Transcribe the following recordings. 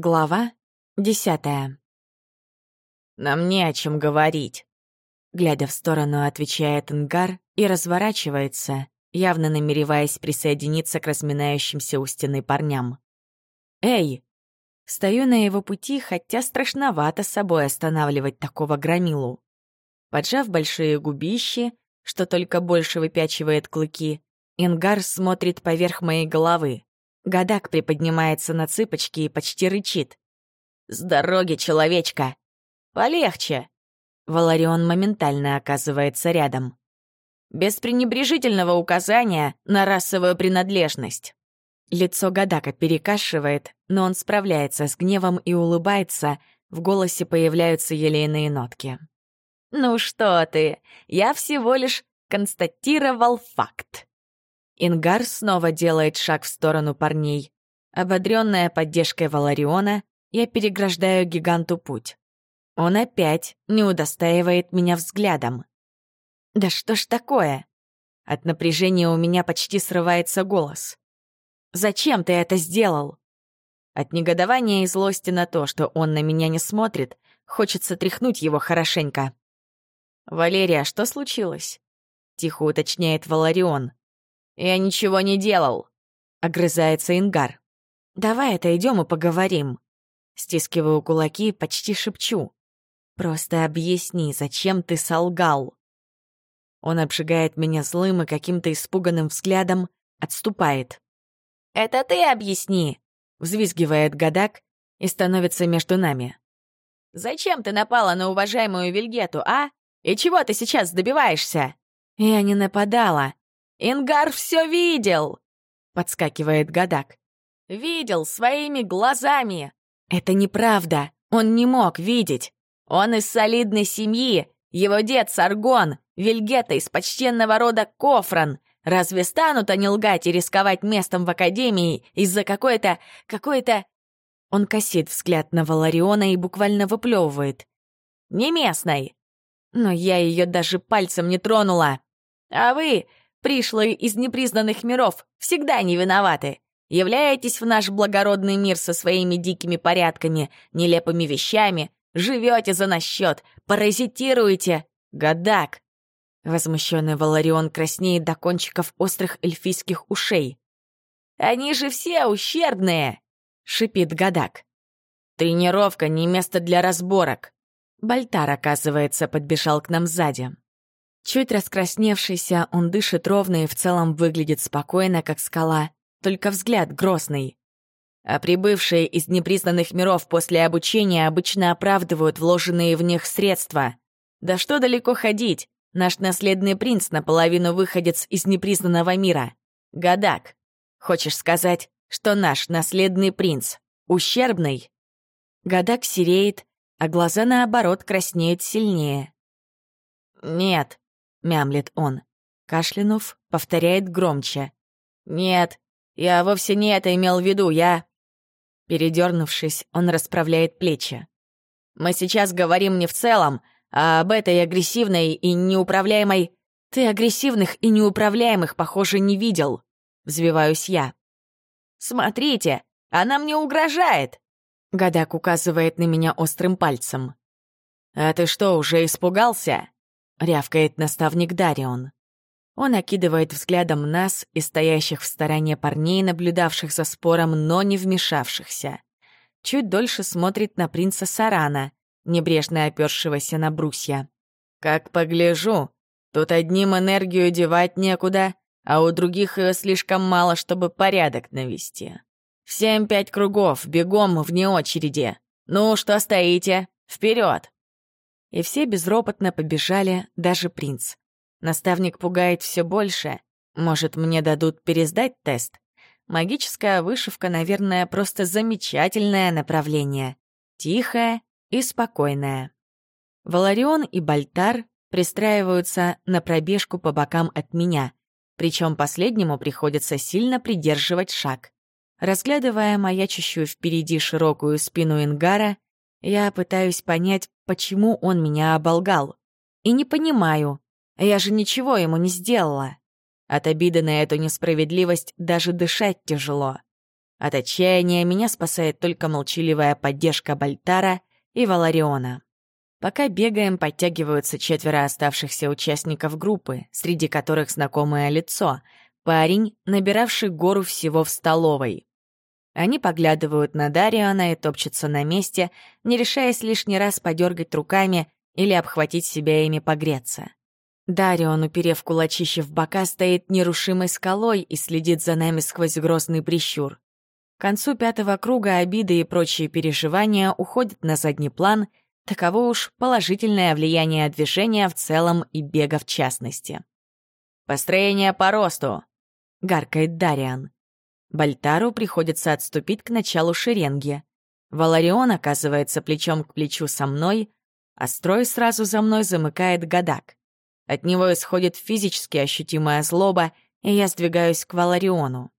Глава десятая. «Нам не о чем говорить», — глядя в сторону, отвечает Ингар и разворачивается, явно намереваясь присоединиться к разминающимся у стены парням. «Эй!» Стою на его пути, хотя страшновато собой останавливать такого громилу. Поджав большие губищи, что только больше выпячивает клыки, Ингар смотрит поверх моей головы. Гадак приподнимается на цыпочки и почти рычит. «С дороги, человечка! Полегче!» Валарион моментально оказывается рядом. Без пренебрежительного указания на расовую принадлежность. Лицо Гадака перекашивает, но он справляется с гневом и улыбается, в голосе появляются елейные нотки. «Ну что ты, я всего лишь констатировал факт. Ингар снова делает шаг в сторону парней. Ободрённая поддержкой Валариона, я переграждаю гиганту путь. Он опять не удостаивает меня взглядом. Да что ж такое? От напряжения у меня почти срывается голос. «Зачем ты это сделал?» От негодования и злости на то, что он на меня не смотрит, хочется тряхнуть его хорошенько. «Валерия, что случилось?» — тихо уточняет Валарион. «Я ничего не делал», — огрызается Ингар. «Давай отойдем и поговорим». Стискиваю кулаки, почти шепчу. «Просто объясни, зачем ты солгал?» Он обжигает меня злым и каким-то испуганным взглядом, отступает. «Это ты объясни!» — взвизгивает Гадак и становится между нами. «Зачем ты напала на уважаемую Вильгету, а? И чего ты сейчас добиваешься?» «Я не нападала. «Ингар все видел!» — подскакивает Гадак. «Видел своими глазами!» «Это неправда! Он не мог видеть! Он из солидной семьи! Его дед Саргон, Вильгета из почтенного рода Кофран! Разве станут они лгать и рисковать местом в Академии из-за какой-то... какой-то...» Он косит взгляд на Валариона и буквально выплевывает. «Не местной!» Но я ее даже пальцем не тронула. «А вы пришлые из непризнанных миров, всегда не виноваты. Являетесь в наш благородный мир со своими дикими порядками, нелепыми вещами, живете за наш счет, паразитируете. Гадак!» Возмущенный Валарион краснеет до кончиков острых эльфийских ушей. «Они же все ущербные!» — шипит Гадак. «Тренировка — не место для разборок». Бальтар, оказывается, подбежал к нам сзади. Чуть раскрасневшийся, он дышит ровно и в целом выглядит спокойно, как скала, только взгляд грозный. А прибывшие из непризнанных миров после обучения обычно оправдывают вложенные в них средства. Да что далеко ходить, наш наследный принц наполовину выходец из непризнанного мира. Гадак. Хочешь сказать, что наш наследный принц ущербный? Гадак сереет, а глаза, наоборот, краснеют сильнее. «Нет», — мямлит он. Кашлянув, повторяет громче. «Нет, я вовсе не это имел в виду, я...» Передернувшись, он расправляет плечи. «Мы сейчас говорим не в целом, а об этой агрессивной и неуправляемой... Ты агрессивных и неуправляемых, похоже, не видел», — взвиваюсь я. «Смотрите, она мне угрожает!» Гадак указывает на меня острым пальцем. «А ты что, уже испугался?» — рявкает наставник Дарион. Он окидывает взглядом нас и стоящих в стороне парней, наблюдавших за спором, но не вмешавшихся. Чуть дольше смотрит на принца Сарана, небрежно опершегося на брусья. «Как погляжу, тут одним энергию девать некуда, а у других ее слишком мало, чтобы порядок навести. Всем пять кругов, бегом вне очереди. Ну, что стоите? Вперед! И все безропотно побежали, даже принц. Наставник пугает все больше. Может, мне дадут пересдать тест? Магическая вышивка, наверное, просто замечательное направление. Тихое и спокойное. Валарион и Бальтар пристраиваются на пробежку по бокам от меня, причем последнему приходится сильно придерживать шаг. Разглядывая маячущую впереди широкую спину Ингара, я пытаюсь понять, почему он меня оболгал. И не понимаю. Я же ничего ему не сделала. От обиды на эту несправедливость даже дышать тяжело. От отчаяния меня спасает только молчаливая поддержка Бальтара и Валариона. Пока бегаем, подтягиваются четверо оставшихся участников группы, среди которых знакомое лицо — парень, набиравший гору всего в столовой. Они поглядывают на Дариана и топчутся на месте, не решаясь лишний раз подергать руками или обхватить себя ими погреться. Дарион, уперев кулачище в бока, стоит нерушимой скалой и следит за нами сквозь грозный прищур. К концу пятого круга обиды и прочие переживания уходят на задний план — Таково уж положительное влияние движения в целом и бега в частности. «Построение по росту!» — гаркает Дариан. Бальтару приходится отступить к началу шеренги. Валарион оказывается плечом к плечу со мной, а строй сразу за мной замыкает Гадак. От него исходит физически ощутимая злоба, и я сдвигаюсь к Валариону.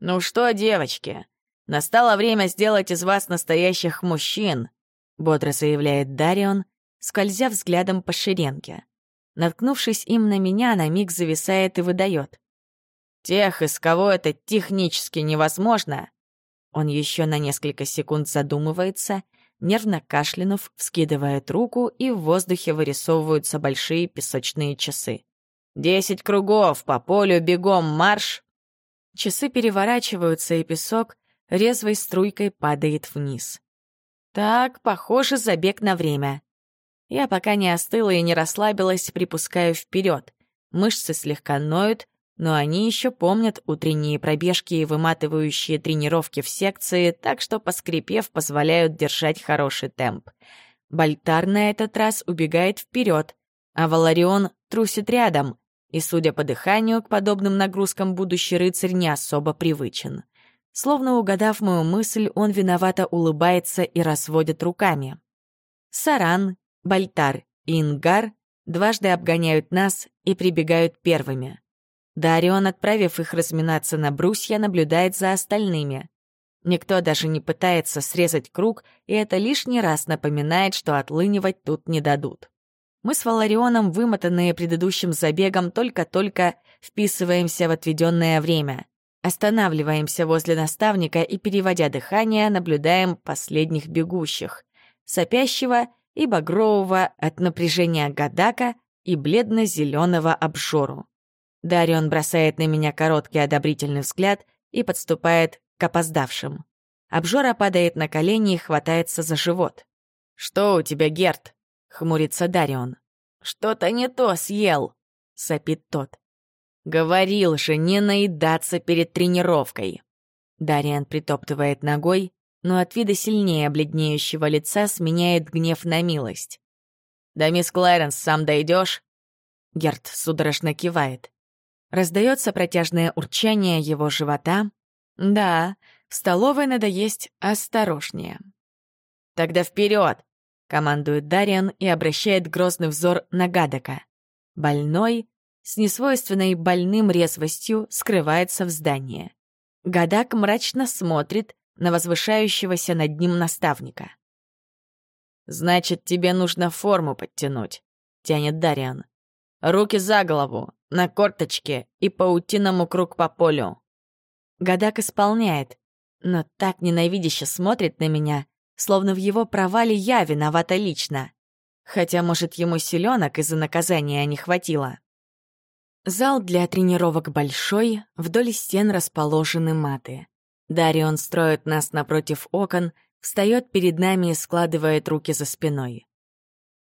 «Ну что, девочки, настало время сделать из вас настоящих мужчин», бодро заявляет Дарион, скользя взглядом по шеренге. Наткнувшись им на меня, на миг зависает и выдает. «Тех, из кого это технически невозможно!» Он еще на несколько секунд задумывается, нервно кашлянув, вскидывает руку, и в воздухе вырисовываются большие песочные часы. «Десять кругов, по полю бегом марш!» Часы переворачиваются, и песок резвой струйкой падает вниз. Так, похоже, забег на время. Я пока не остыла и не расслабилась, припускаю вперед. Мышцы слегка ноют, но они еще помнят утренние пробежки и выматывающие тренировки в секции, так что, поскрипев, позволяют держать хороший темп. Бальтар на этот раз убегает вперед, а Валарион трусит рядом, и, судя по дыханию, к подобным нагрузкам будущий рыцарь не особо привычен. Словно угадав мою мысль, он виновато улыбается и разводит руками. Саран, Бальтар и Ингар дважды обгоняют нас и прибегают первыми. Дарион, отправив их разминаться на брусья, наблюдает за остальными. Никто даже не пытается срезать круг, и это лишний раз напоминает, что отлынивать тут не дадут. Мы с Валарионом, вымотанные предыдущим забегом, только-только вписываемся в отведенное время. Останавливаемся возле наставника и, переводя дыхание, наблюдаем последних бегущих. Сопящего и багрового от напряжения Гадака и бледно-зеленого обжору. Дарион бросает на меня короткий одобрительный взгляд и подступает к опоздавшим. Обжора падает на колени и хватается за живот. «Что у тебя, Герт?» — хмурится Дарион. «Что-то не то съел», — сопит тот. Говорил же не наедаться перед тренировкой. Дариан притоптывает ногой, но от вида сильнее бледнеющего лица сменяет гнев на милость. «Да, мисс Клэренс, сам дойдешь? Герт судорожно кивает. Раздается протяжное урчание его живота. «Да, в столовой надо есть осторожнее». «Тогда вперед! командует Дариан и обращает грозный взор на Гадока. Больной, с несвойственной больным резвостью скрывается в здании. Гадак мрачно смотрит на возвышающегося над ним наставника. «Значит, тебе нужно форму подтянуть», — тянет Дариан. «Руки за голову, на корточке и паутиному круг по полю». Гадак исполняет, но так ненавидяще смотрит на меня, словно в его провале я виновата лично. Хотя, может, ему селенок из-за наказания не хватило. Зал для тренировок большой, вдоль стен расположены маты. Дарион строит нас напротив окон, встает перед нами и складывает руки за спиной.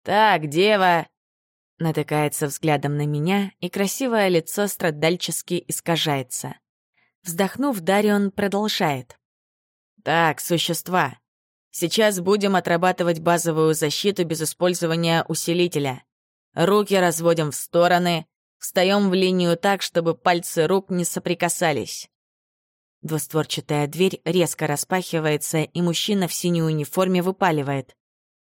«Так, дева!» Натыкается взглядом на меня, и красивое лицо страдальчески искажается. Вздохнув, Дарион продолжает. «Так, существа, сейчас будем отрабатывать базовую защиту без использования усилителя. Руки разводим в стороны, Встаем в линию так, чтобы пальцы рук не соприкасались. Двустворчатая дверь резко распахивается, и мужчина в синей униформе выпаливает.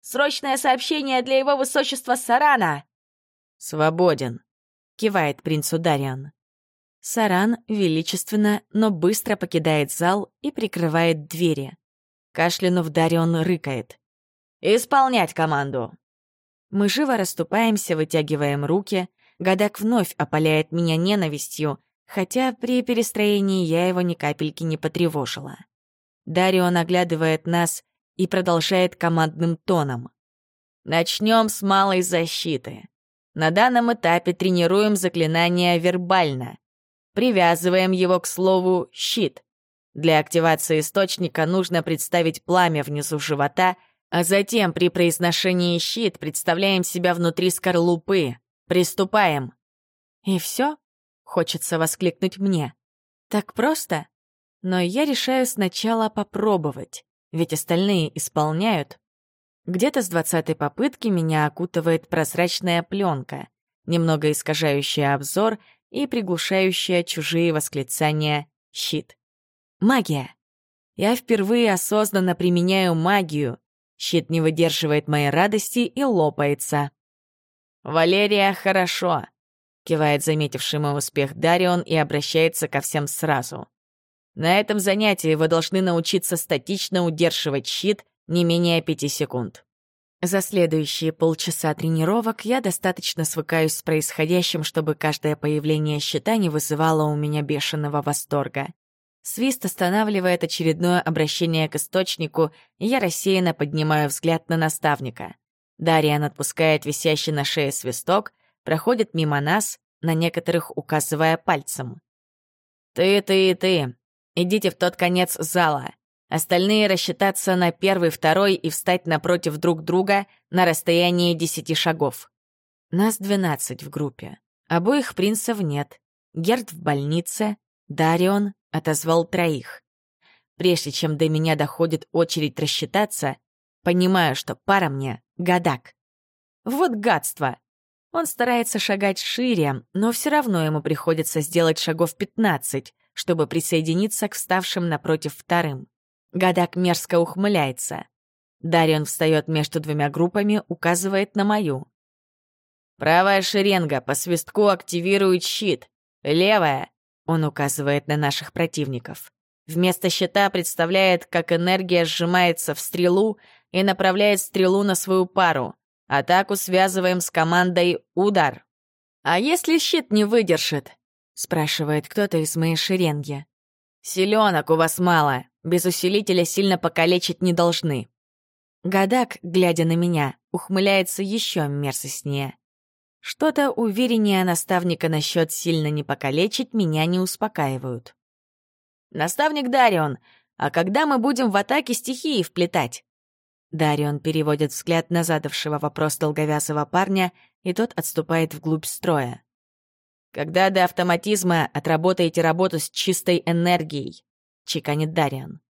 «Срочное сообщение для его высочества Сарана!» «Свободен», — кивает принцу Дариан. Саран величественно, но быстро покидает зал и прикрывает двери. Кашлянув, Дарион рыкает. «Исполнять команду!» Мы живо расступаемся, вытягиваем руки, Гадак вновь опаляет меня ненавистью, хотя при перестроении я его ни капельки не потревожила. Дарио наглядывает нас и продолжает командным тоном. Начнем с малой защиты. На данном этапе тренируем заклинание вербально. Привязываем его к слову «щит». Для активации источника нужно представить пламя внизу живота, а затем при произношении «щит» представляем себя внутри скорлупы. Приступаем. И все? Хочется воскликнуть мне. Так просто? Но я решаю сначала попробовать, ведь остальные исполняют. Где-то с двадцатой попытки меня окутывает прозрачная пленка, немного искажающая обзор и приглушающая чужие восклицания «щит». Магия. Я впервые осознанно применяю магию. Щит не выдерживает моей радости и лопается. «Валерия, хорошо», — кивает заметивший мой успех Дарион и обращается ко всем сразу. На этом занятии вы должны научиться статично удерживать щит не менее пяти секунд. За следующие полчаса тренировок я достаточно свыкаюсь с происходящим, чтобы каждое появление щита не вызывало у меня бешеного восторга. Свист останавливает очередное обращение к источнику, и я рассеянно поднимаю взгляд на наставника. Дарьян отпускает висящий на шее свисток, проходит мимо нас, на некоторых указывая пальцем. «Ты, ты и ты, Идите в тот конец зала. Остальные рассчитаться на первый, второй и встать напротив друг друга на расстоянии десяти шагов. Нас двенадцать в группе. Обоих принцев нет. Герд в больнице. Дарион отозвал троих. Прежде чем до меня доходит очередь рассчитаться, понимаю, что пара мне — гадак. Вот гадство! Он старается шагать шире, но все равно ему приходится сделать шагов пятнадцать, чтобы присоединиться к вставшим напротив вторым. Гадак мерзко ухмыляется. Дарион встает между двумя группами, указывает на мою. «Правая шеренга по свистку активирует щит. Левая», — он указывает на наших противников. Вместо щита представляет, как энергия сжимается в стрелу и направляет стрелу на свою пару. Атаку связываем с командой «Удар». А если щит не выдержит? — спрашивает кто-то из моей шеренги. «Селенок у вас мало, без усилителя сильно покалечить не должны». Гадак, глядя на меня, ухмыляется еще мерзостнее. Что-то увереннее наставника насчет сильно не покалечить меня не успокаивают. «Наставник Дарион, а когда мы будем в атаке стихии вплетать?» Дарион переводит взгляд на задавшего вопрос долговязого парня, и тот отступает вглубь строя. Когда до автоматизма отработаете работу с чистой энергией, чеканит Дариан.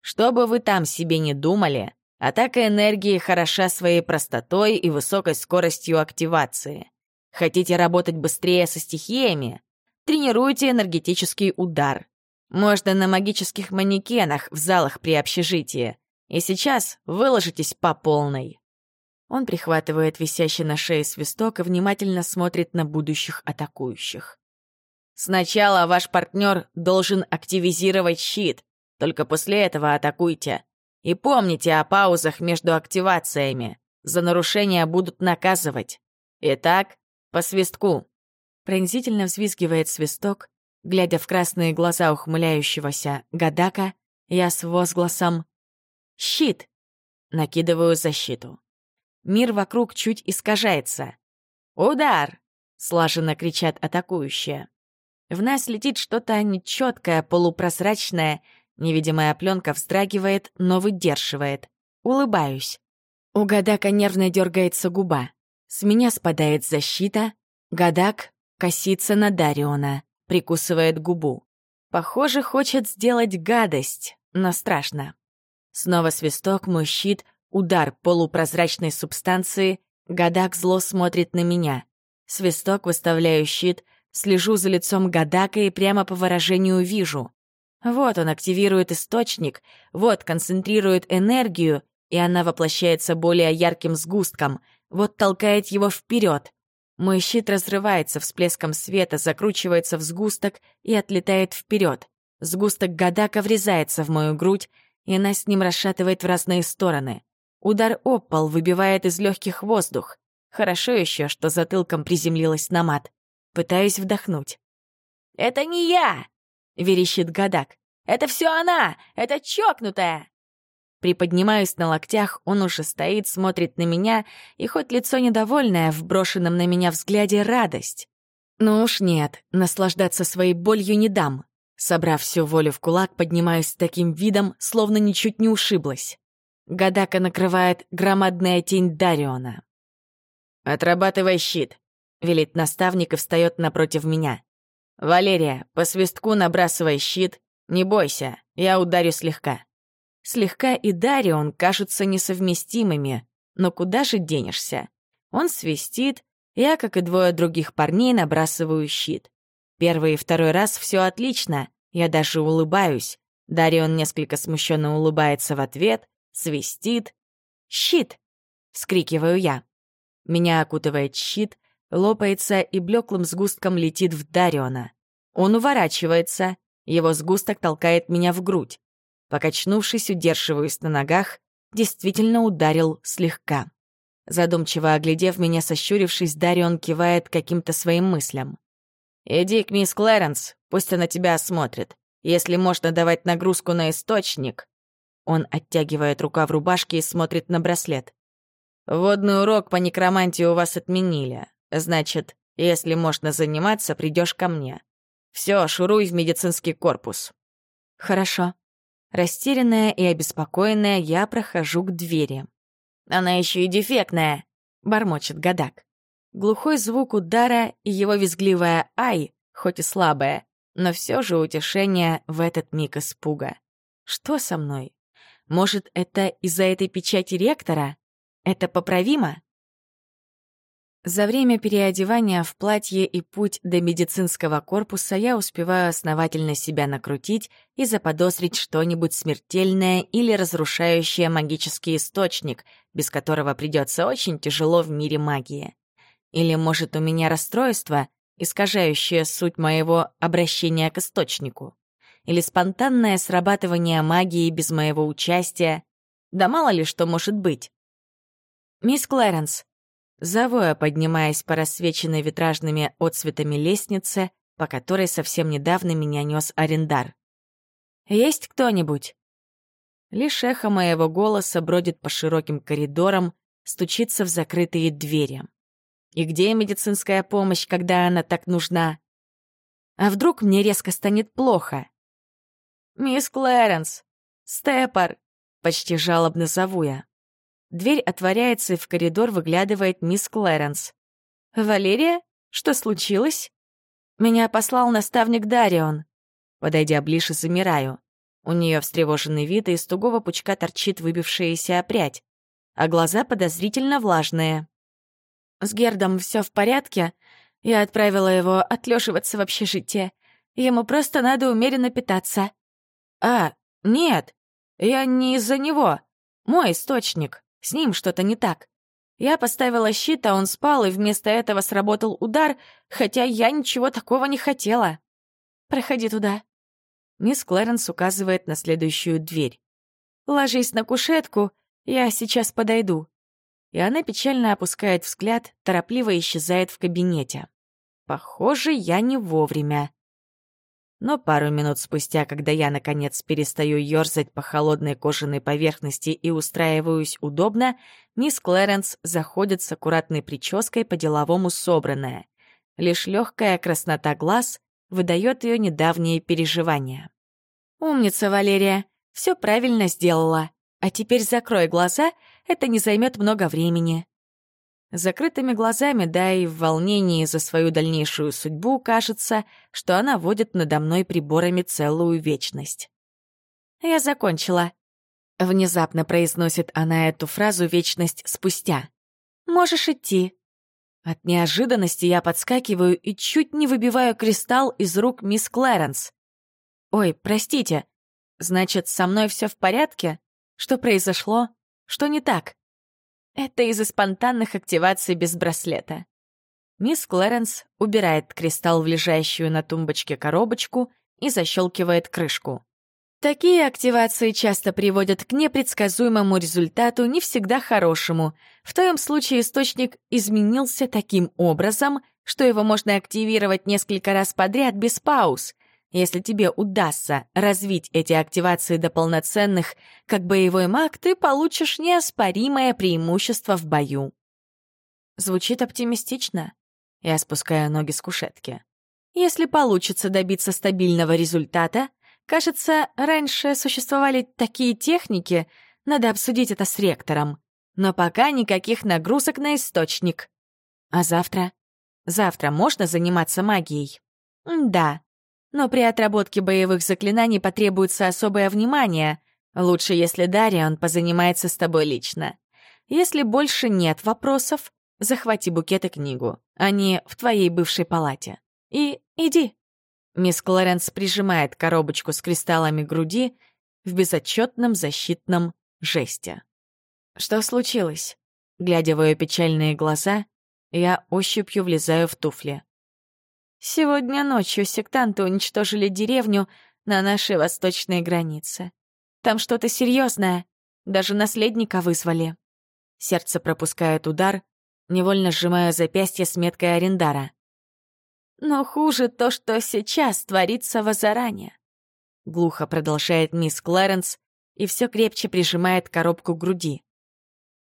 Что бы вы там себе не думали, атака энергии хороша своей простотой и высокой скоростью активации. Хотите работать быстрее со стихиями? Тренируйте энергетический удар. Можно на магических манекенах в залах при общежитии. И сейчас выложитесь по полной. Он прихватывает висящий на шее свисток и внимательно смотрит на будущих атакующих. «Сначала ваш партнер должен активизировать щит, только после этого атакуйте. И помните о паузах между активациями. За нарушения будут наказывать. Итак, по свистку». Пронзительно взвизгивает свисток, глядя в красные глаза ухмыляющегося Гадака, я с возгласом «Щит!» накидываю защиту. Мир вокруг чуть искажается. «Удар!» — слаженно кричат атакующие. В нас летит что-то нечеткое, полупрозрачное. Невидимая пленка вздрагивает, но выдерживает. Улыбаюсь. У Гадака нервно дергается губа. С меня спадает защита. Гадак косится на Дариона, прикусывает губу. Похоже, хочет сделать гадость, но страшно. Снова свисток, мой щит Удар полупрозрачной субстанции, Гадак зло смотрит на меня. Свисток, выставляю щит, слежу за лицом Гадака и прямо по выражению вижу. Вот он активирует источник, вот концентрирует энергию, и она воплощается более ярким сгустком, вот толкает его вперед. Мой щит разрывается всплеском света, закручивается в сгусток и отлетает вперед. Сгусток Гадака врезается в мою грудь, и она с ним расшатывает в разные стороны. Удар об пол выбивает из легких воздух. Хорошо еще, что затылком приземлилась на мат. Пытаюсь вдохнуть. Это не я!» — верещит Гадак. «Это все она! Это чокнутая!» Приподнимаюсь на локтях, он уже стоит, смотрит на меня, и хоть лицо недовольное, в брошенном на меня взгляде радость. Ну уж нет, наслаждаться своей болью не дам. Собрав всю волю в кулак, поднимаюсь с таким видом, словно ничуть не ушиблась. Гадака накрывает громадная тень Дариона. «Отрабатывай щит», — велит наставник и встает напротив меня. «Валерия, по свистку набрасывай щит. Не бойся, я ударю слегка». Слегка и Дарион кажутся несовместимыми, но куда же денешься? Он свистит, я, как и двое других парней, набрасываю щит. Первый и второй раз все отлично, я даже улыбаюсь. Дарион несколько смущенно улыбается в ответ, свистит. «Щит!» — вскрикиваю я. Меня окутывает щит, лопается и блеклым сгустком летит в Дариона. Он уворачивается, его сгусток толкает меня в грудь. Покачнувшись, удерживаюсь на ногах, действительно ударил слегка. Задумчиво оглядев меня, сощурившись, Дарион кивает каким-то своим мыслям. «Иди к мисс Клэренс, пусть она тебя осмотрит. Если можно давать нагрузку на источник...» Он оттягивает рука в рубашке и смотрит на браслет. «Водный урок по некромантии у вас отменили. Значит, если можно заниматься, придешь ко мне. Все, шуруй в медицинский корпус». «Хорошо», Растерянная и обеспокоенная, я прохожу к двери. «Она еще и дефектная!» — бормочет Гадак. Глухой звук удара и его визгливая «ай», хоть и слабая, но все же утешение в этот миг испуга. Что со мной? Может, это из-за этой печати ректора? Это поправимо? За время переодевания в платье и путь до медицинского корпуса я успеваю основательно себя накрутить и заподозрить что-нибудь смертельное или разрушающее магический источник, без которого придется очень тяжело в мире магии. Или, может, у меня расстройство, искажающее суть моего обращения к источнику. Или спонтанное срабатывание магии без моего участия. Да мало ли что может быть. «Мисс Клэренс», Завоя, поднимаясь по рассвеченной витражными отцветами лестнице, по которой совсем недавно меня нес арендар. «Есть кто-нибудь?» Лишь эхо моего голоса бродит по широким коридорам, стучится в закрытые двери. И где медицинская помощь, когда она так нужна? А вдруг мне резко станет плохо? «Мисс Клэренс! Степор!» — почти жалобно зову я. Дверь отворяется, и в коридор выглядывает мисс Клэренс. «Валерия? Что случилось?» «Меня послал наставник Дарион». Подойдя ближе, замираю. У нее встревоженный вид, и из тугого пучка торчит выбившаяся опрядь, а глаза подозрительно влажные. С Гердом все в порядке. Я отправила его отлеживаться в общежитие. Ему просто надо умеренно питаться. А, нет, я не из-за него. Мой источник. С ним что-то не так. Я поставила щит, а он спал, и вместо этого сработал удар, хотя я ничего такого не хотела. «Проходи туда». Мисс Клэренс указывает на следующую дверь. «Ложись на кушетку, я сейчас подойду». И она печально опускает взгляд, торопливо исчезает в кабинете. Похоже, я не вовремя. Но пару минут спустя, когда я, наконец, перестаю ёрзать по холодной кожаной поверхности и устраиваюсь удобно, мисс Клэренс заходит с аккуратной прической по-деловому собранная. Лишь легкая краснота глаз выдает ее недавние переживания. «Умница, Валерия, все правильно сделала. А теперь закрой глаза, это не займет много времени». Закрытыми глазами, да и в волнении за свою дальнейшую судьбу, кажется, что она водит надо мной приборами целую вечность. «Я закончила», — внезапно произносит она эту фразу вечность спустя. «Можешь идти». От неожиданности я подскакиваю и чуть не выбиваю кристалл из рук мисс Клэренс. «Ой, простите, значит, со мной все в порядке? Что произошло? Что не так?» Это из-за спонтанных активаций без браслета. Мисс Клэренс убирает кристалл в лежащую на тумбочке коробочку и защелкивает крышку. Такие активации часто приводят к непредсказуемому результату, не всегда хорошему. В твоем случае источник изменился таким образом, что его можно активировать несколько раз подряд без пауз. Если тебе удастся развить эти активации до полноценных, как боевой маг, ты получишь неоспоримое преимущество в бою. Звучит оптимистично. Я спускаю ноги с кушетки. Если получится добиться стабильного результата, кажется, раньше существовали такие техники, надо обсудить это с ректором. Но пока никаких нагрузок на источник. А завтра? Завтра можно заниматься магией? Да. Но при отработке боевых заклинаний потребуется особое внимание. Лучше, если Дарион позанимается с тобой лично. Если больше нет вопросов, захвати букет и книгу. Они в твоей бывшей палате. И иди. Мисс Клоренс прижимает коробочку с кристаллами груди в безотчетном защитном жесте. Что случилось? Глядя в ее печальные глаза, я ощупью влезаю в туфли. Сегодня ночью сектанты уничтожили деревню на нашей восточной границе. Там что-то серьезное, даже наследника вызвали. Сердце пропускает удар, невольно сжимая запястье с меткой Арендара. Но хуже то, что сейчас творится в Азаране. Глухо продолжает мисс Кларенс и все крепче прижимает коробку к груди.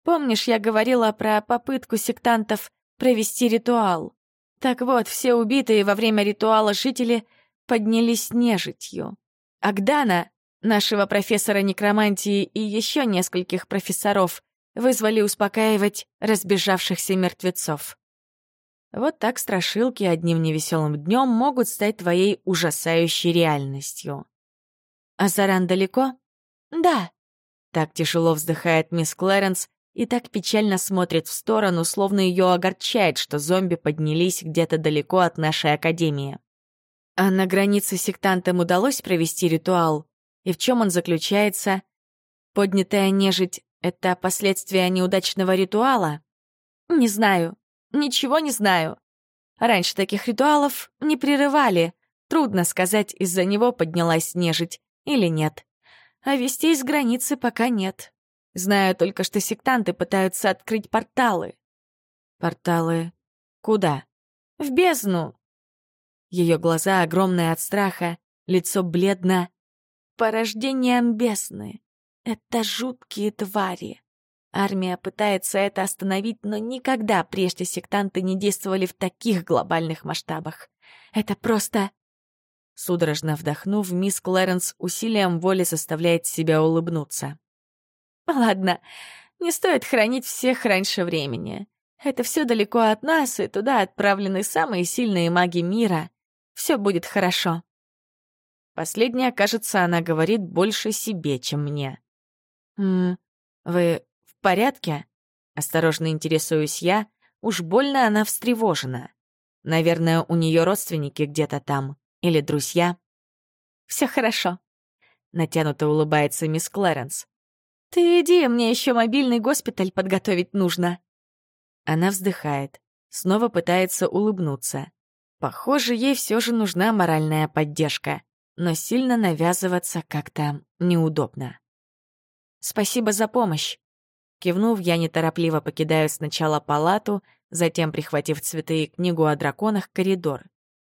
Помнишь, я говорила про попытку сектантов провести ритуал? Так вот, все убитые во время ритуала жители поднялись нежитью. Агдана, нашего профессора некромантии и еще нескольких профессоров вызвали успокаивать разбежавшихся мертвецов. Вот так страшилки одним невеселым днем могут стать твоей ужасающей реальностью. Азаран далеко? Да. Так тяжело вздыхает мисс Клэренс и так печально смотрит в сторону, словно ее огорчает, что зомби поднялись где-то далеко от нашей академии. А на границе сектантам удалось провести ритуал? И в чем он заключается? Поднятая нежить — это последствия неудачного ритуала? Не знаю. Ничего не знаю. Раньше таких ритуалов не прерывали. Трудно сказать, из-за него поднялась нежить или нет. А вести из границы пока нет. Знаю только, что сектанты пытаются открыть порталы. Порталы куда? В бездну. Ее глаза огромные от страха, лицо бледно. Порождением бездны. Это жуткие твари. Армия пытается это остановить, но никогда прежде сектанты не действовали в таких глобальных масштабах. Это просто... Судорожно вдохнув, мисс Клэренс усилием воли заставляет себя улыбнуться. Ладно, не стоит хранить всех раньше времени. Это все далеко от нас, и туда отправлены самые сильные маги мира. Все будет хорошо. Последняя, кажется, она говорит больше себе, чем мне. «М вы в порядке?» Осторожно интересуюсь я, уж больно она встревожена. Наверное, у нее родственники где-то там. Или друзья. Все хорошо. Натянуто улыбается мисс Клэренс. «Ты иди, мне еще мобильный госпиталь подготовить нужно». Она вздыхает, снова пытается улыбнуться. Похоже, ей все же нужна моральная поддержка, но сильно навязываться как-то неудобно. «Спасибо за помощь». Кивнув, я неторопливо покидаю сначала палату, затем, прихватив цветы и книгу о драконах, коридор.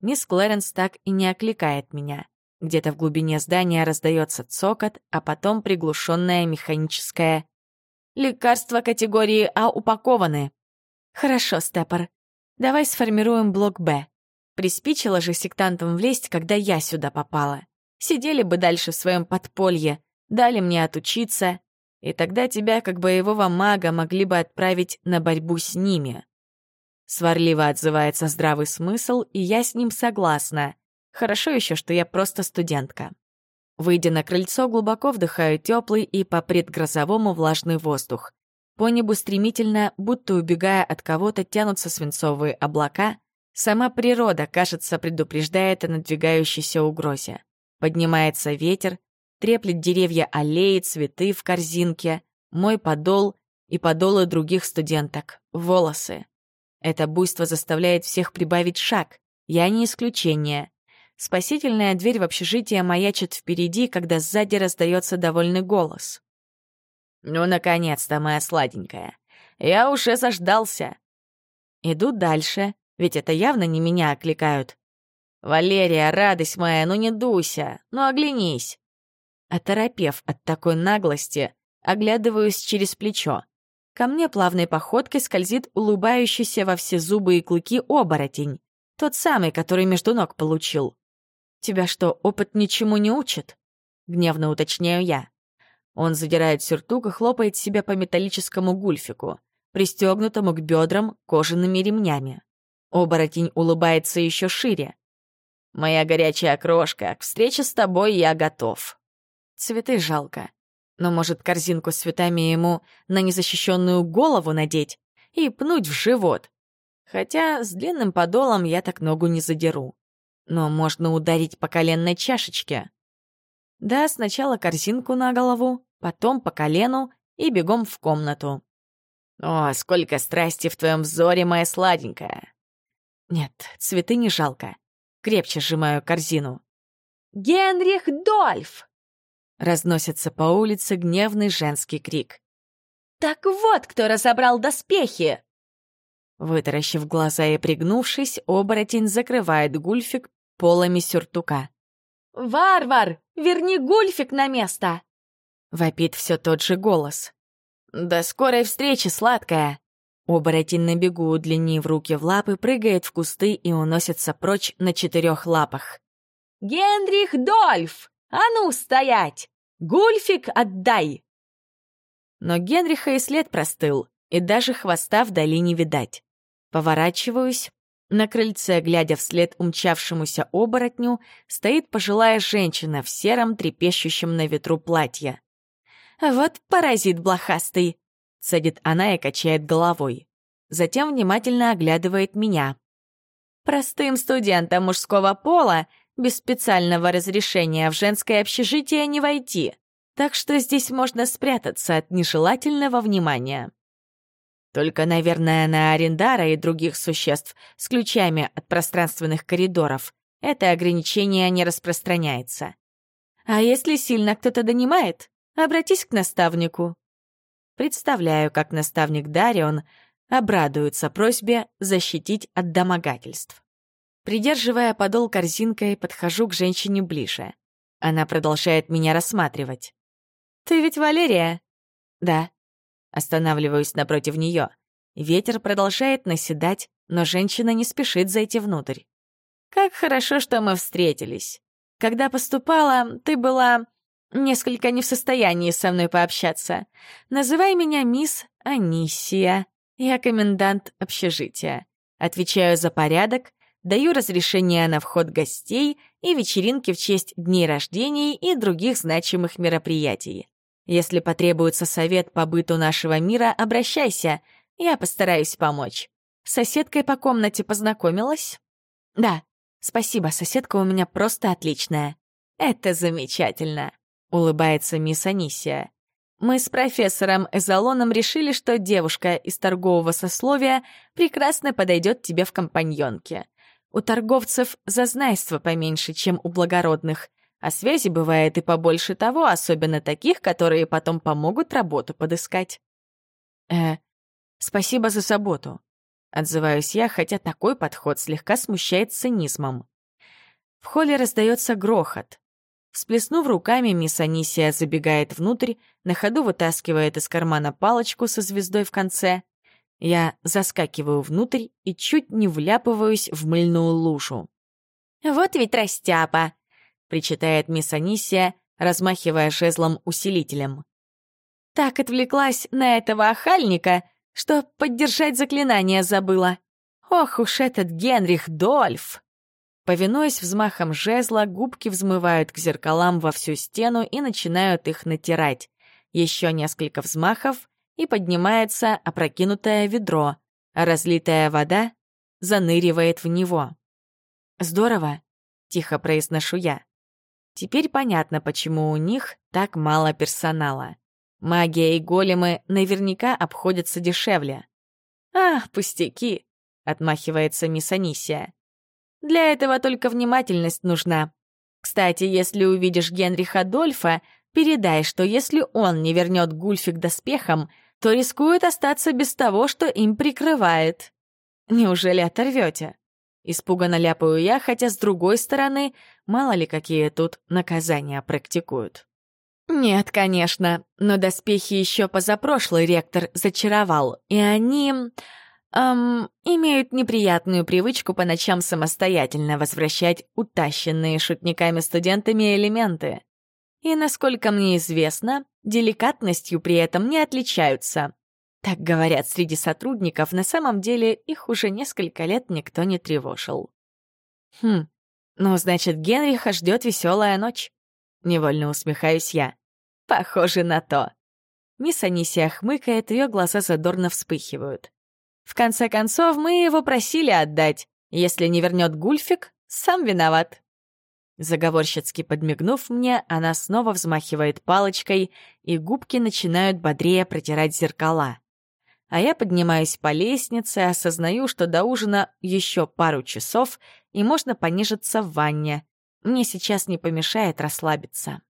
Мисс Клэренс так и не окликает меня. Где-то в глубине здания раздается цокот, а потом приглушенное механическое «Лекарства категории А упакованы». «Хорошо, Степор. Давай сформируем блок Б. Приспичило же сектантам влезть, когда я сюда попала. Сидели бы дальше в своем подполье, дали мне отучиться, и тогда тебя, как боевого мага, могли бы отправить на борьбу с ними». Сварливо отзывается здравый смысл, и я с ним согласна. Хорошо еще, что я просто студентка. Выйдя на крыльцо, глубоко вдыхаю теплый и по предгрозовому влажный воздух. По небу стремительно, будто убегая от кого-то, тянутся свинцовые облака. Сама природа, кажется, предупреждает о надвигающейся угрозе. Поднимается ветер, треплет деревья аллеи, цветы в корзинке, мой подол и подолы других студенток, волосы. Это буйство заставляет всех прибавить шаг. Я не исключение. Спасительная дверь в общежитие маячит впереди, когда сзади раздается довольный голос. «Ну, наконец-то, моя сладенькая. Я уже заждался». Иду дальше, Ведь это явно не меня окликают. «Валерия, радость моя, ну не дуйся, ну оглянись!» Оторопев от такой наглости, оглядываюсь через плечо. Ко мне плавной походкой скользит улыбающийся во все зубы и клыки оборотень. Тот самый, который между ног получил. «Тебя что, опыт ничему не учит?» — гневно уточняю я. Он задирает сюртук и хлопает себя по металлическому гульфику, пристегнутому к бедрам кожаными ремнями. Оборотень улыбается еще шире. «Моя горячая крошка, к встрече с тобой я готов». Цветы жалко. Но, может, корзинку с цветами ему на незащищенную голову надеть и пнуть в живот. Хотя с длинным подолом я так ногу не задеру. Но можно ударить по коленной чашечке. Да, сначала корзинку на голову, потом по колену и бегом в комнату. «О, сколько страсти в твоем взоре, моя сладенькая!» Нет, цветы не жалко. Крепче сжимаю корзину. «Генрих Дольф!» Разносится по улице гневный женский крик. «Так вот, кто разобрал доспехи!» Вытаращив глаза и пригнувшись, оборотень закрывает гульфик полами сюртука. «Варвар, верни гульфик на место!» Вопит все тот же голос. «До скорой встречи, сладкая!» Оборотень на бегу, удлинив руки в лапы, прыгает в кусты и уносится прочь на четырех лапах. «Генрих Дольф! А ну, стоять! Гульфик отдай!» Но Генриха и след простыл, и даже хвоста вдали не видать. Поворачиваюсь. На крыльце, глядя вслед умчавшемуся оборотню, стоит пожилая женщина в сером трепещущем на ветру платье. «Вот паразит блохастый!» — цедит она и качает головой. Затем внимательно оглядывает меня. «Простым студентам мужского пола без специального разрешения в женское общежитие не войти, так что здесь можно спрятаться от нежелательного внимания». Только, наверное, на Арендара и других существ с ключами от пространственных коридоров это ограничение не распространяется. А если сильно кто-то донимает, обратись к наставнику. Представляю, как наставник Дарион обрадуется просьбе защитить от домогательств. Придерживая подол корзинкой, подхожу к женщине ближе. Она продолжает меня рассматривать. «Ты ведь Валерия?» «Да», Останавливаюсь напротив нее. Ветер продолжает наседать, но женщина не спешит зайти внутрь. «Как хорошо, что мы встретились. Когда поступала, ты была несколько не в состоянии со мной пообщаться. Называй меня мисс Анисия. Я комендант общежития. Отвечаю за порядок, даю разрешение на вход гостей и вечеринки в честь дней рождений и других значимых мероприятий. Если потребуется совет по быту нашего мира, обращайся. Я постараюсь помочь. С соседкой по комнате познакомилась? Да, спасибо, соседка у меня просто отличная. Это замечательно, улыбается мисс Анисия. Мы с профессором Эзолоном решили, что девушка из торгового сословия прекрасно подойдет тебе в компаньонке. У торговцев зазнайство поменьше, чем у благородных. А связи бывает и побольше того, особенно таких, которые потом помогут работу подыскать. Э, спасибо за заботу. Отзываюсь я, хотя такой подход слегка смущает цинизмом. В холле раздается грохот. Всплеснув руками, мисс Анисия забегает внутрь, на ходу вытаскивает из кармана палочку со звездой в конце. Я заскакиваю внутрь и чуть не вляпываюсь в мыльную лужу. «Вот ведь растяпа!» — причитает мисс Анисия, размахивая жезлом-усилителем. «Так отвлеклась на этого охальника, что поддержать заклинание забыла. Ох уж этот Генрих Дольф!» Повинуясь взмахом жезла, губки взмывают к зеркалам во всю стену и начинают их натирать. Еще несколько взмахов, и поднимается опрокинутое ведро, а разлитая вода заныривает в него. «Здорово», — тихо произношу я. Теперь понятно, почему у них так мало персонала. Магия и големы наверняка обходятся дешевле. «Ах, пустяки!» — отмахивается мисс Анисия. «Для этого только внимательность нужна. Кстати, если увидишь Генриха Дольфа, передай, что если он не вернет гульфик доспехам, то рискует остаться без того, что им прикрывает». Неужели оторвете? Испуганно ляпаю я, хотя, с другой стороны, мало ли какие тут наказания практикуют. Нет, конечно, но доспехи еще позапрошлый ректор зачаровал, и они... Эм, имеют неприятную привычку по ночам самостоятельно возвращать утащенные шутниками-студентами элементы. И, насколько мне известно, деликатностью при этом не отличаются. Так говорят среди сотрудников, на самом деле их уже несколько лет никто не тревожил. Хм, ну, значит, Генриха ждет веселая ночь. Невольно усмехаюсь я. Похоже на то. Мисс Анисия хмыкает, ее глаза задорно вспыхивают. В конце концов, мы его просили отдать. Если не вернет Гульфик, сам виноват. Заговорщицки подмигнув мне, она снова взмахивает палочкой, и губки начинают бодрее протирать зеркала а я поднимаюсь по лестнице, осознаю, что до ужина еще пару часов, и можно понижиться в ванне. Мне сейчас не помешает расслабиться.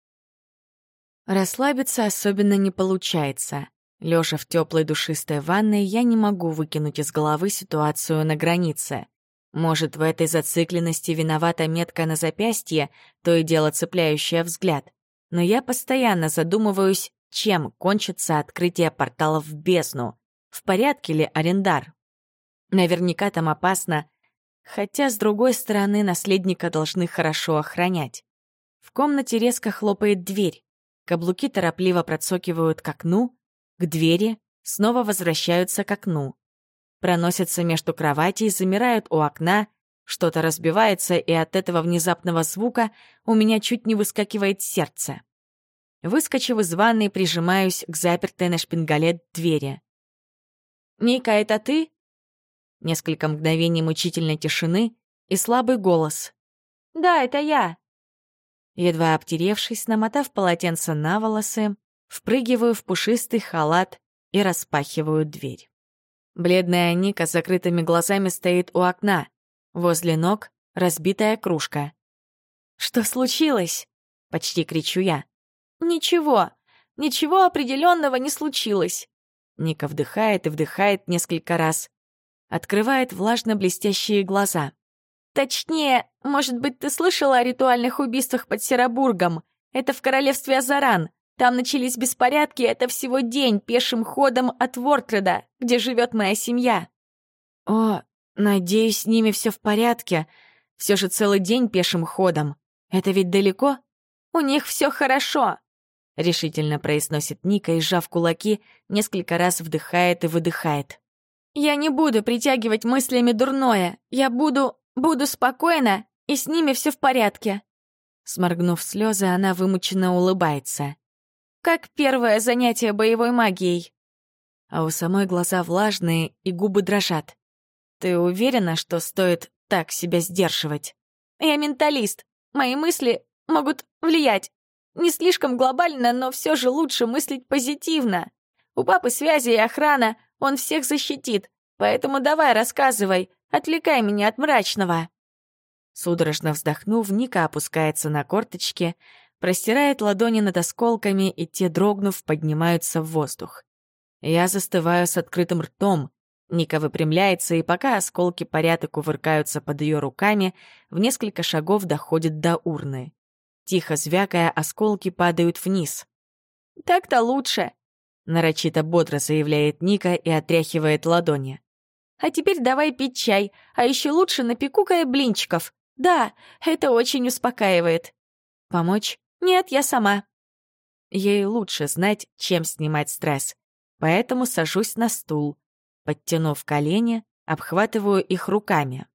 Расслабиться особенно не получается. Лежа в теплой душистой ванной, я не могу выкинуть из головы ситуацию на границе. Может, в этой зацикленности виновата метка на запястье, то и дело цепляющая взгляд. Но я постоянно задумываюсь, чем кончится открытие порталов в бездну. В порядке ли арендар? Наверняка там опасно, хотя, с другой стороны, наследника должны хорошо охранять. В комнате резко хлопает дверь. Каблуки торопливо процокивают к окну, к двери, снова возвращаются к окну. Проносятся между кроватей, замирают у окна, что-то разбивается, и от этого внезапного звука у меня чуть не выскакивает сердце. Выскочив из ванной, прижимаюсь к запертой на шпингалет двери. «Ника, это ты?» Несколько мгновений мучительной тишины и слабый голос. «Да, это я». Едва обтеревшись, намотав полотенце на волосы, впрыгиваю в пушистый халат и распахиваю дверь. Бледная Ника с закрытыми глазами стоит у окна. Возле ног разбитая кружка. «Что случилось?» — почти кричу я. «Ничего, ничего определенного не случилось. Ника вдыхает и вдыхает несколько раз. Открывает влажно-блестящие глаза. «Точнее, может быть, ты слышала о ритуальных убийствах под Серобургом? Это в королевстве Азаран. Там начались беспорядки, это всего день пешим ходом от Вортреда, где живет моя семья». «О, надеюсь, с ними все в порядке. Все же целый день пешим ходом. Это ведь далеко?» «У них все хорошо решительно произносит Ника и, сжав кулаки, несколько раз вдыхает и выдыхает. «Я не буду притягивать мыслями дурное. Я буду... буду спокойна, и с ними все в порядке». Сморгнув слезы, она вымученно улыбается. «Как первое занятие боевой магией?» А у самой глаза влажные и губы дрожат. «Ты уверена, что стоит так себя сдерживать?» «Я менталист. Мои мысли могут влиять. Не слишком глобально, но все же лучше мыслить позитивно. У папы связи и охрана, он всех защитит. Поэтому давай рассказывай, отвлекай меня от мрачного». Судорожно вздохнув, Ника опускается на корточки, простирает ладони над осколками, и те, дрогнув, поднимаются в воздух. Я застываю с открытым ртом. Ника выпрямляется, и пока осколки и кувыркаются под ее руками, в несколько шагов доходит до урны. Тихо звякая, осколки падают вниз. «Так-то лучше», — нарочито бодро заявляет Ника и отряхивает ладони. «А теперь давай пить чай, а еще лучше напеку-ка блинчиков. Да, это очень успокаивает». «Помочь?» «Нет, я сама». Ей лучше знать, чем снимать стресс, поэтому сажусь на стул. Подтянув колени, обхватываю их руками.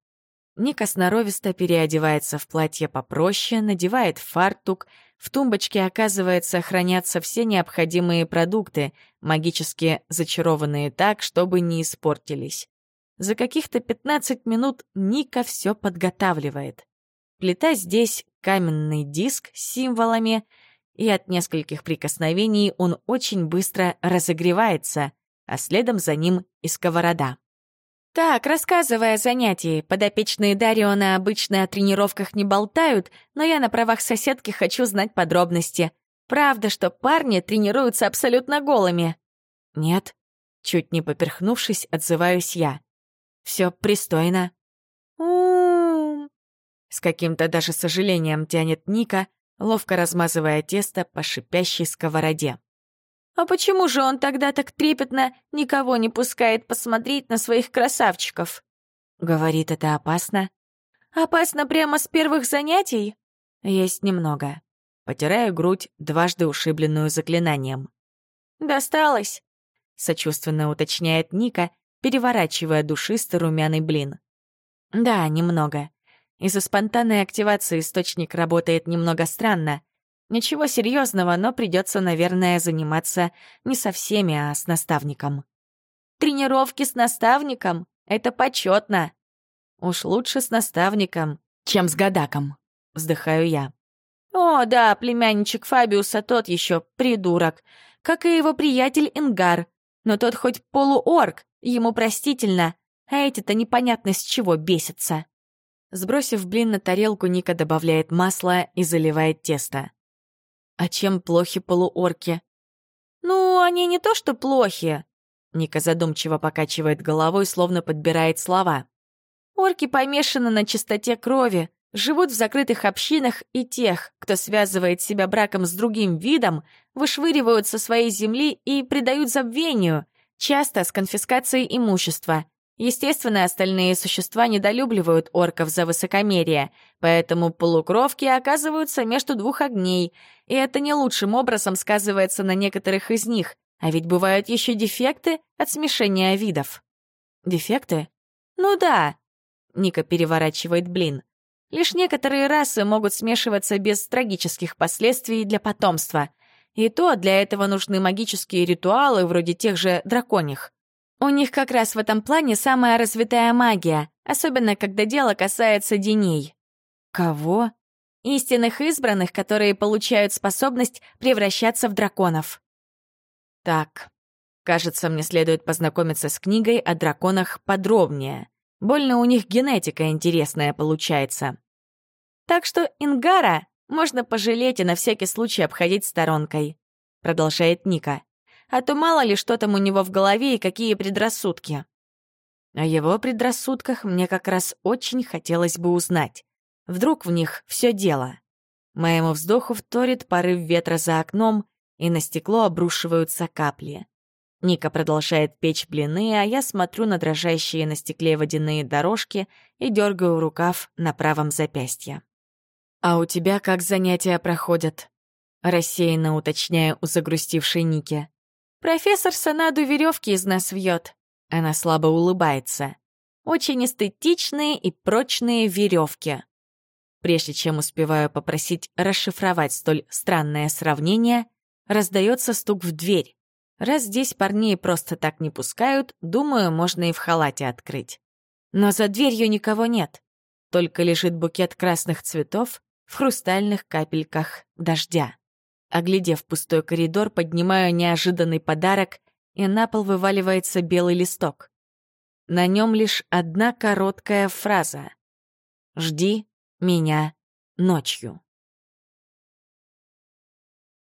Ника сноровисто переодевается в платье попроще, надевает фартук. В тумбочке, оказывается, хранятся все необходимые продукты, магически зачарованные так, чтобы не испортились. За каких-то 15 минут Ника все подготавливает. Плита здесь каменный диск с символами, и от нескольких прикосновений он очень быстро разогревается, а следом за ним и сковорода. «Так, рассказывая о занятии. Подопечные Дариона обычно о тренировках не болтают, но я на правах соседки хочу знать подробности. Правда, что парни тренируются абсолютно голыми?» «Нет». Чуть не поперхнувшись, отзываюсь я. Все пристойно. у С каким-то даже сожалением тянет Ника, ловко размазывая тесто по шипящей сковороде. А почему же он тогда так трепетно никого не пускает посмотреть на своих красавчиков? Говорит, это опасно. Опасно прямо с первых занятий? Есть немного. Потираю грудь, дважды ушибленную заклинанием. «Досталось?» — сочувственно уточняет Ника, переворачивая душистый румяный блин. «Да, немного. Из-за спонтанной активации источник работает немного странно. Ничего серьезного, но придется, наверное, заниматься не со всеми, а с наставником». «Тренировки с наставником? Это почетно. «Уж лучше с наставником, чем с гадаком», — вздыхаю я. «О, да, племянничек Фабиуса тот еще придурок, как и его приятель Ингар. Но тот хоть полуорг, ему простительно, а эти-то непонятно с чего бесятся». Сбросив блин на тарелку, Ника добавляет масло и заливает тесто. «А чем плохи полуорки?» «Ну, они не то что плохи». Ника задумчиво покачивает головой, словно подбирает слова. «Орки помешаны на чистоте крови, живут в закрытых общинах, и тех, кто связывает себя браком с другим видом, вышвыривают со своей земли и предают забвению, часто с конфискацией имущества. Естественно, остальные существа недолюбливают орков за высокомерие, поэтому полукровки оказываются между двух огней, и это не лучшим образом сказывается на некоторых из них, а ведь бывают еще дефекты от смешения видов. Дефекты? Ну да. Ника переворачивает блин. Лишь некоторые расы могут смешиваться без трагических последствий для потомства. И то для этого нужны магические ритуалы, вроде тех же драконьих. У них как раз в этом плане самая развитая магия, особенно когда дело касается деней. Кого? Истинных избранных, которые получают способность превращаться в драконов. Так, кажется, мне следует познакомиться с книгой о драконах подробнее. Больно у них генетика интересная получается. Так что Ингара можно пожалеть и на всякий случай обходить сторонкой, продолжает Ника. А то мало ли что там у него в голове и какие предрассудки. О его предрассудках мне как раз очень хотелось бы узнать. Вдруг в них все дело. Моему вздоху вторит порыв ветра за окном, и на стекло обрушиваются капли. Ника продолжает печь блины, а я смотрю на дрожащие на стекле водяные дорожки и дергаю рукав на правом запястье. «А у тебя как занятия проходят?» Рассеянно уточняю у загрустившей Ники. «Профессор Санаду веревки из нас вьет». Она слабо улыбается. «Очень эстетичные и прочные веревки». Прежде чем успеваю попросить расшифровать столь странное сравнение, раздается стук в дверь. Раз здесь парней просто так не пускают, думаю, можно и в халате открыть. Но за дверью никого нет. Только лежит букет красных цветов в хрустальных капельках дождя. Оглядев пустой коридор, поднимаю неожиданный подарок, и на пол вываливается белый листок. На нем лишь одна короткая фраза. «Жди меня ночью».